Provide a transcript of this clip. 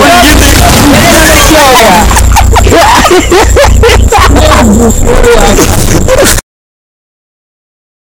Olha aqui, olha.